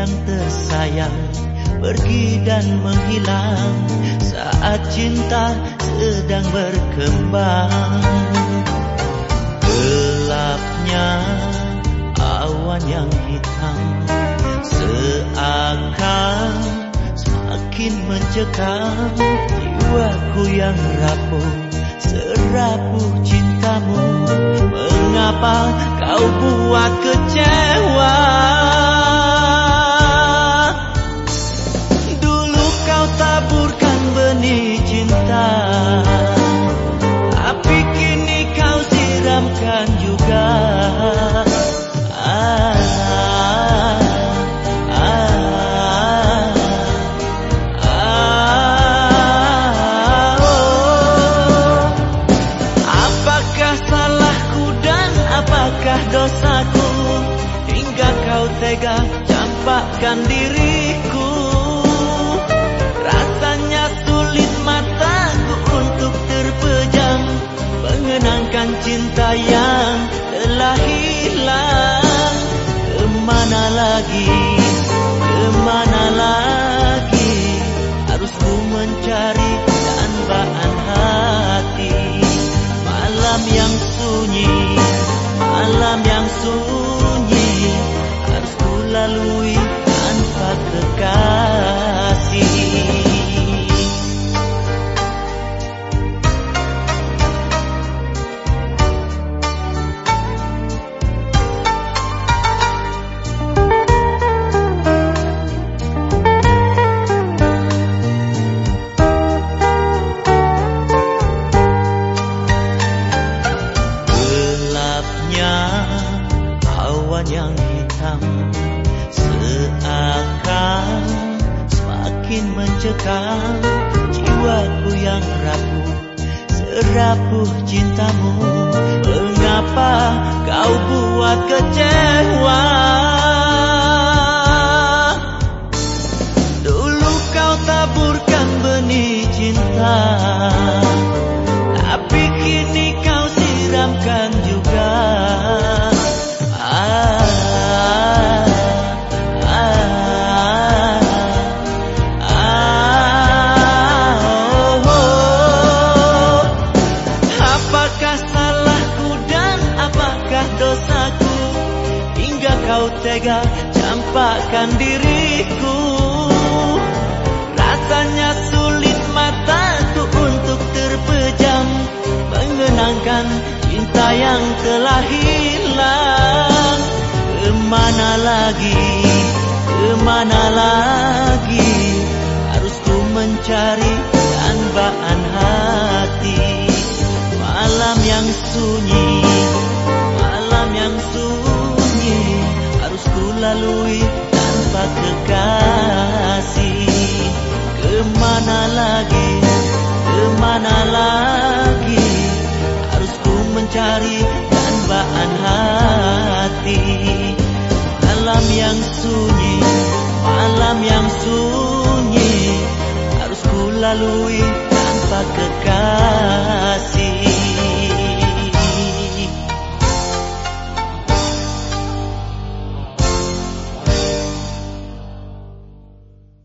yang tersayang pergi dan menghilang saat cinta sedang berkembang. Gelapnya awan yang hitam seakan semakin mencekam. Jiwaku yang rapuh serapuh cintamu. Mengapa kau buat kecewa tega campakkan diriku. Rasanya sulit mataku untuk terpejam. Mengenangkan cinta yang telah hilang. Ke mana lagi? Ke mana lagi? Harus ku mencari tanpa kekasih awan yang hitam. Semakin mencekam jiwaku yang rapuh serapuh cintamu. Mengapa kau buat kecewa kau tega campakkan diriku. Rasanya sulit mataku untuk terpejam. Mengenangkan cinta yang telah hilang. Ke mana lagi ke mana lagi? Harus ku mencari dambaan hati. Malam yang sunyi kekasih ke mana lagi? Ke mana lagi? Harus ku mencari dambaan hati. Malam yang sunyi malam yang sunyi. Harus ku lalui tanpa kekasih